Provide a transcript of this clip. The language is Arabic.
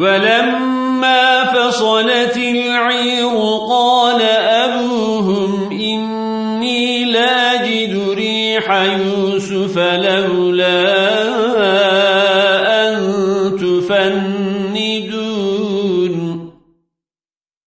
ولما فصلت العير قال أبوهم إني لاجد ريح يوسف لولا أن تفندون.